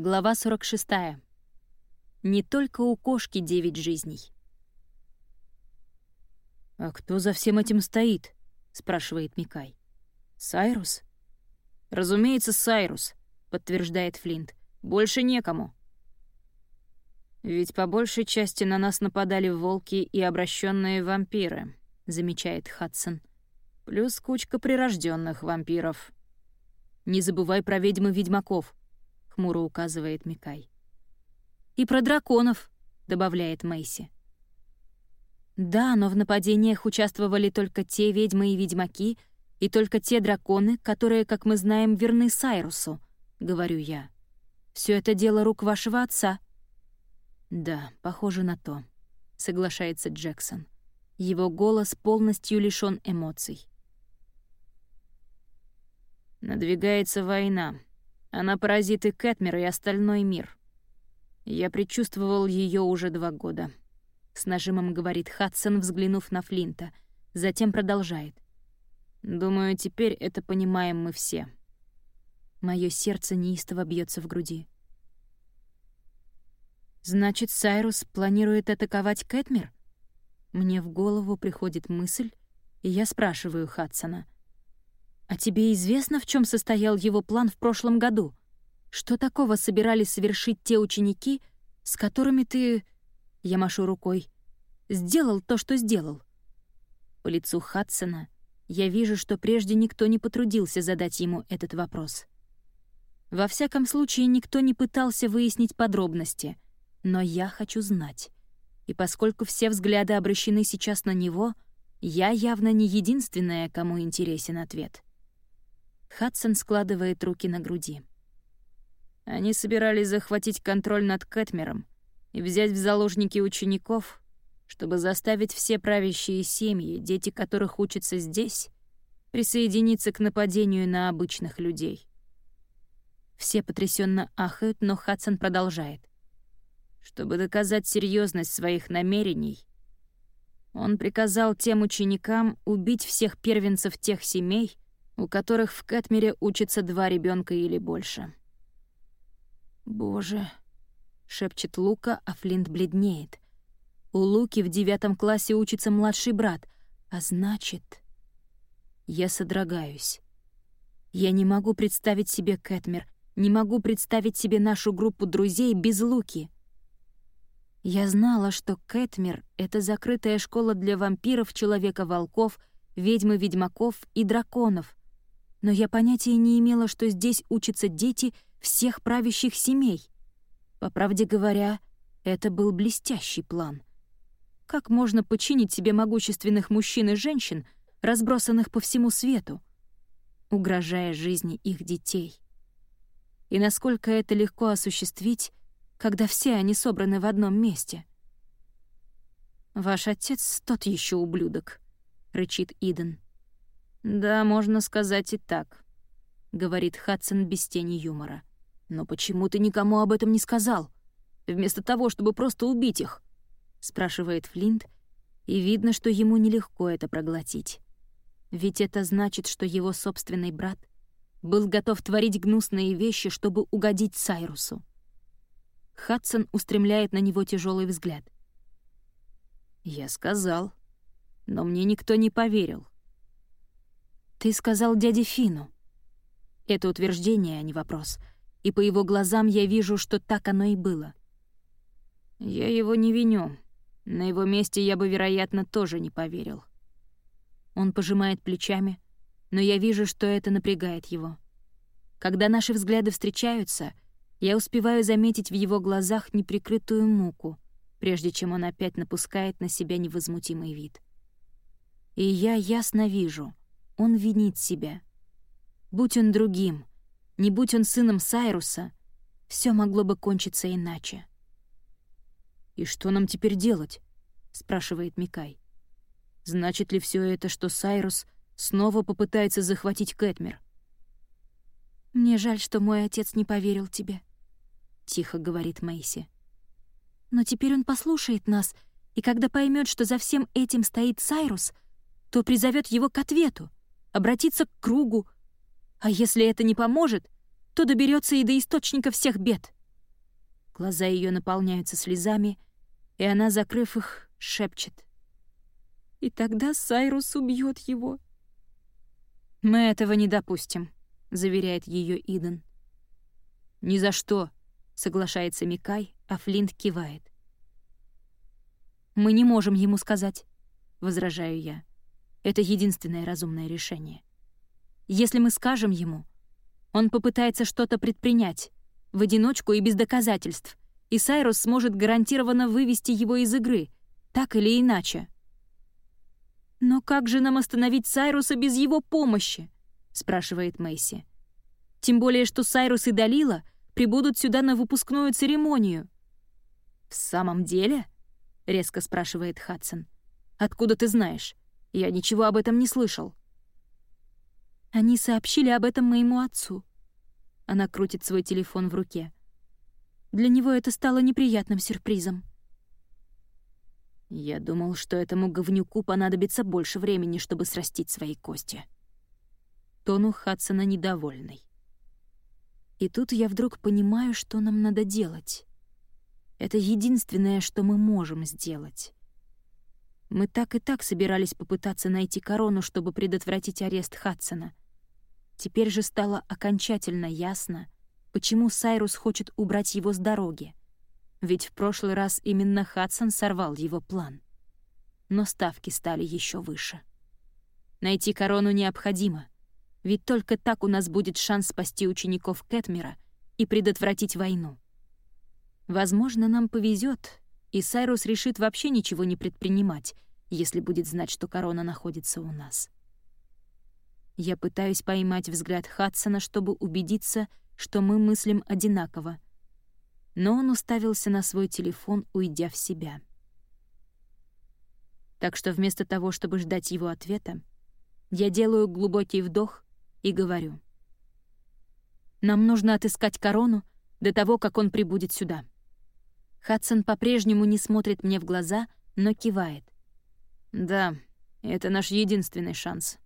Глава 46. Не только у кошки девять жизней. «А кто за всем этим стоит?» — спрашивает Микай. «Сайрус?» «Разумеется, Сайрус», — подтверждает Флинт. «Больше некому». «Ведь по большей части на нас нападали волки и обращенные вампиры», — замечает Хадсон. «Плюс кучка прирожденных вампиров». «Не забывай про ведьмы-ведьмаков», — хмуро указывает Микай. «И про драконов», — добавляет Мэйси. «Да, но в нападениях участвовали только те ведьмы и ведьмаки, и только те драконы, которые, как мы знаем, верны Сайрусу», — говорю я. Все это дело рук вашего отца». «Да, похоже на то», — соглашается Джексон. Его голос полностью лишён эмоций. Надвигается война. Она поразит и Кэтмер, и остальной мир. Я предчувствовал ее уже два года. С нажимом говорит Хадсон, взглянув на Флинта. Затем продолжает. Думаю, теперь это понимаем мы все. Мое сердце неистово бьется в груди. Значит, Сайрус планирует атаковать Кэтмер? Мне в голову приходит мысль, и я спрашиваю Хадсона — «А тебе известно, в чем состоял его план в прошлом году? Что такого собирались совершить те ученики, с которыми ты...» Я машу рукой. «Сделал то, что сделал». По лицу Хадсона я вижу, что прежде никто не потрудился задать ему этот вопрос. Во всяком случае, никто не пытался выяснить подробности, но я хочу знать. И поскольку все взгляды обращены сейчас на него, я явно не единственная, кому интересен ответ. Хадсон складывает руки на груди. Они собирались захватить контроль над Кэтмером и взять в заложники учеников, чтобы заставить все правящие семьи, дети которых учатся здесь, присоединиться к нападению на обычных людей. Все потрясенно ахают, но Хадсон продолжает. Чтобы доказать серьезность своих намерений, он приказал тем ученикам убить всех первенцев тех семей, у которых в Кэтмере учатся два ребенка или больше. «Боже», — шепчет Лука, а Флинт бледнеет. У Луки в девятом классе учится младший брат, а значит... Я содрогаюсь. Я не могу представить себе Кэтмер, не могу представить себе нашу группу друзей без Луки. Я знала, что Кэтмер — это закрытая школа для вампиров, человека-волков, ведьмы-ведьмаков и драконов, но я понятия не имела, что здесь учатся дети всех правящих семей. По правде говоря, это был блестящий план. Как можно починить себе могущественных мужчин и женщин, разбросанных по всему свету, угрожая жизни их детей? И насколько это легко осуществить, когда все они собраны в одном месте? «Ваш отец тот еще ублюдок», — рычит Иден. «Да, можно сказать и так», — говорит Хадсон без тени юмора. «Но почему ты никому об этом не сказал? Вместо того, чтобы просто убить их?» — спрашивает Флинт, и видно, что ему нелегко это проглотить. Ведь это значит, что его собственный брат был готов творить гнусные вещи, чтобы угодить Сайрусу. Хадсон устремляет на него тяжелый взгляд. «Я сказал, но мне никто не поверил. «Ты сказал дяде Фину». Это утверждение, а не вопрос. И по его глазам я вижу, что так оно и было. Я его не виню. На его месте я бы, вероятно, тоже не поверил. Он пожимает плечами, но я вижу, что это напрягает его. Когда наши взгляды встречаются, я успеваю заметить в его глазах неприкрытую муку, прежде чем он опять напускает на себя невозмутимый вид. И я ясно вижу, он винит себя. Будь он другим, не будь он сыном Сайруса, все могло бы кончиться иначе. «И что нам теперь делать?» — спрашивает Микай. «Значит ли все это, что Сайрус снова попытается захватить Кэтмер?» «Мне жаль, что мой отец не поверил тебе», — тихо говорит Мэйси. «Но теперь он послушает нас, и когда поймет, что за всем этим стоит Сайрус, то призовет его к ответу обратиться к кругу. А если это не поможет, то доберется и до источника всех бед. Глаза ее наполняются слезами, и она, закрыв их, шепчет. «И тогда Сайрус убьет его». «Мы этого не допустим», — заверяет ее Иден. «Ни за что», — соглашается Микай, а Флинт кивает. «Мы не можем ему сказать», — возражаю я. «Это единственное разумное решение. Если мы скажем ему, он попытается что-то предпринять, в одиночку и без доказательств, и Сайрус сможет гарантированно вывести его из игры, так или иначе». «Но как же нам остановить Сайруса без его помощи?» — спрашивает Мэйси. «Тем более, что Сайрус и Далила прибудут сюда на выпускную церемонию». «В самом деле?» — резко спрашивает Хадсон. «Откуда ты знаешь? Я ничего об этом не слышал». Они сообщили об этом моему отцу. Она крутит свой телефон в руке. Для него это стало неприятным сюрпризом. Я думал, что этому говнюку понадобится больше времени, чтобы срастить свои кости. Тон у Хадсона недовольный. И тут я вдруг понимаю, что нам надо делать. Это единственное, что мы можем сделать. Мы так и так собирались попытаться найти корону, чтобы предотвратить арест Хадсона. Теперь же стало окончательно ясно, почему Сайрус хочет убрать его с дороги. Ведь в прошлый раз именно Хадсон сорвал его план. Но ставки стали еще выше. Найти корону необходимо, ведь только так у нас будет шанс спасти учеников Кэтмера и предотвратить войну. Возможно, нам повезет, и Сайрус решит вообще ничего не предпринимать, если будет знать, что корона находится у нас. Я пытаюсь поймать взгляд Хадсона, чтобы убедиться, что мы мыслим одинаково. Но он уставился на свой телефон, уйдя в себя. Так что вместо того, чтобы ждать его ответа, я делаю глубокий вдох и говорю. «Нам нужно отыскать корону до того, как он прибудет сюда». Хадсон по-прежнему не смотрит мне в глаза, но кивает. «Да, это наш единственный шанс».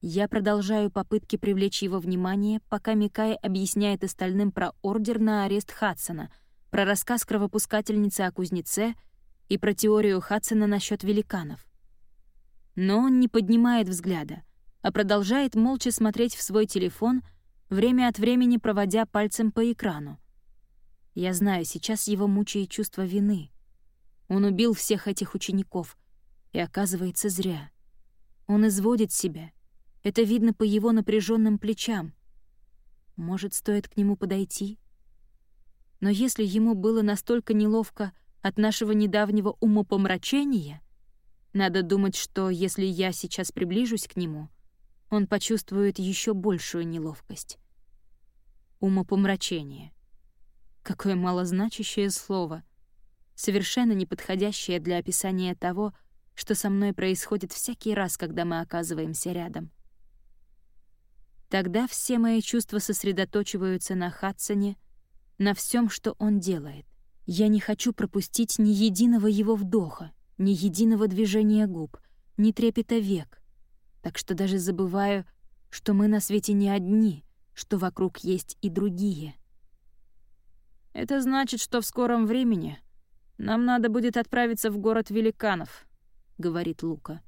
Я продолжаю попытки привлечь его внимание, пока Микай объясняет остальным про ордер на арест Хадсона, про рассказ кровопускательницы о кузнеце и про теорию Хадсона насчет великанов. Но он не поднимает взгляда, а продолжает молча смотреть в свой телефон, время от времени проводя пальцем по экрану. Я знаю, сейчас его мучает чувство вины. Он убил всех этих учеников, и оказывается зря. Он изводит себя. Это видно по его напряженным плечам. Может, стоит к нему подойти? Но если ему было настолько неловко от нашего недавнего умопомрачения, надо думать, что если я сейчас приближусь к нему, он почувствует еще большую неловкость. Умопомрачение. Какое малозначащее слово. Совершенно неподходящее для описания того, что со мной происходит всякий раз, когда мы оказываемся рядом. Тогда все мои чувства сосредоточиваются на Хадсоне, на всем, что он делает. Я не хочу пропустить ни единого его вдоха, ни единого движения губ, ни трепета век. Так что даже забываю, что мы на свете не одни, что вокруг есть и другие — это значит, что в скором времени нам надо будет отправиться в город великанов, говорит Лука.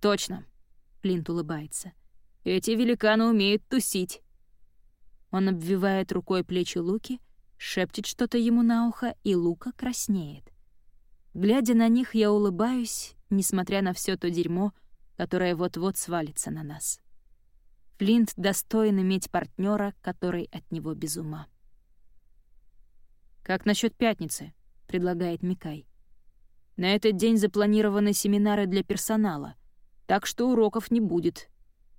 Точно, Флинт улыбается. Эти великаны умеют тусить. Он обвивает рукой плечи Луки, шепчет что-то ему на ухо, и Лука краснеет. Глядя на них, я улыбаюсь, несмотря на все то дерьмо, которое вот-вот свалится на нас. Флинт достоин иметь партнера, который от него без ума. «Как насчет пятницы?» — предлагает Микай. «На этот день запланированы семинары для персонала, так что уроков не будет.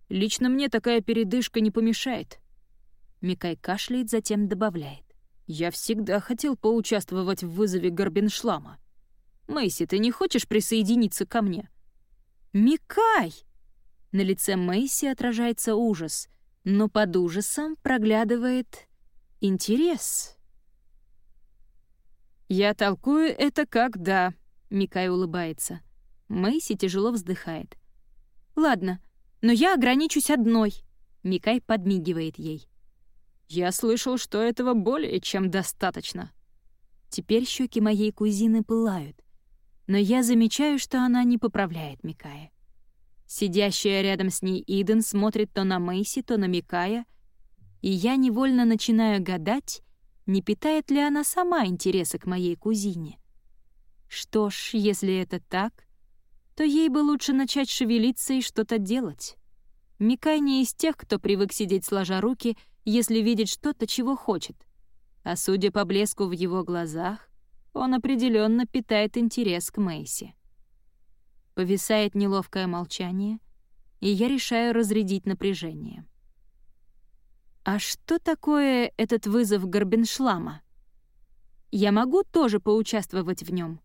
Лично мне такая передышка не помешает». Микай кашляет, затем добавляет. «Я всегда хотел поучаствовать в вызове Горбеншлама. Мэйси, ты не хочешь присоединиться ко мне?» «Микай!» На лице Мэйси отражается ужас, но под ужасом проглядывает интерес. «Я толкую это как да», — Микай улыбается. Мэйси тяжело вздыхает. «Ладно, но я ограничусь одной», — Микай подмигивает ей. Я слышал, что этого более чем достаточно. Теперь щеки моей кузины пылают, но я замечаю, что она не поправляет Микая. Сидящая рядом с ней Иден смотрит то на Мэйси, то на Микая, и я невольно начинаю гадать, не питает ли она сама интереса к моей кузине. Что ж, если это так, то ей бы лучше начать шевелиться и что-то делать. Микай не из тех, кто привык сидеть сложа руки, если видит что-то, чего хочет. А судя по блеску в его глазах, он определенно питает интерес к Мэйси. Повисает неловкое молчание, и я решаю разрядить напряжение. А что такое этот вызов Горбеншлама? Я могу тоже поучаствовать в нем.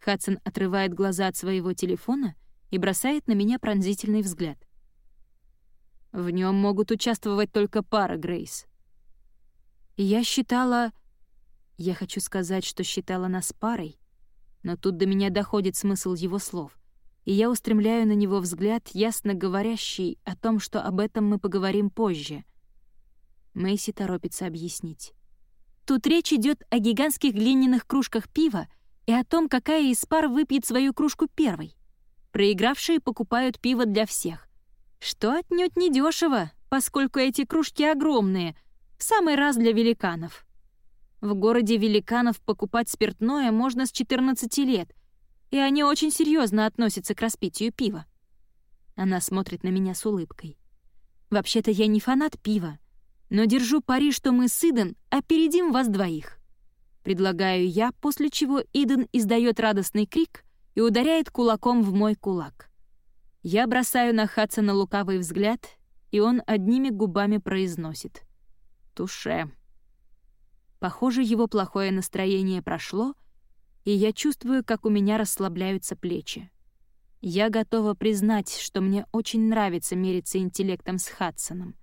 Хадсон отрывает глаза от своего телефона и бросает на меня пронзительный взгляд. В нем могут участвовать только пара, Грейс. Я считала... Я хочу сказать, что считала нас парой, но тут до меня доходит смысл его слов, и я устремляю на него взгляд, ясно говорящий о том, что об этом мы поговорим позже. Мэйси торопится объяснить. Тут речь идет о гигантских глиняных кружках пива и о том, какая из пар выпьет свою кружку первой. Проигравшие покупают пиво для всех. Что отнюдь недешево, поскольку эти кружки огромные, в самый раз для великанов. В городе великанов покупать спиртное можно с 14 лет, и они очень серьезно относятся к распитию пива. Она смотрит на меня с улыбкой. Вообще-то я не фанат пива, но держу пари, что мы с Иден опередим вас двоих. Предлагаю я, после чего Иден издает радостный крик и ударяет кулаком в мой кулак. Я бросаю на Хадсона лукавый взгляд, и он одними губами произносит. «Туше». Похоже, его плохое настроение прошло, и я чувствую, как у меня расслабляются плечи. Я готова признать, что мне очень нравится мериться интеллектом с Хадсоном.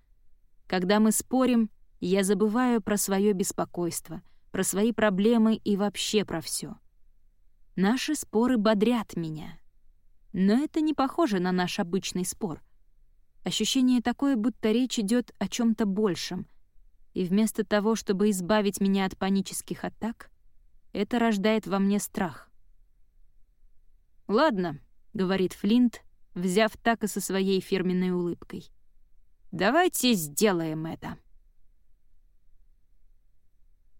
Когда мы спорим, я забываю про свое беспокойство, про свои проблемы и вообще про все. Наши споры бодрят меня. Но это не похоже на наш обычный спор. Ощущение такое, будто речь идет о чем то большем — и вместо того, чтобы избавить меня от панических атак, это рождает во мне страх. «Ладно», — говорит Флинт, взяв так и со своей фирменной улыбкой. «Давайте сделаем это».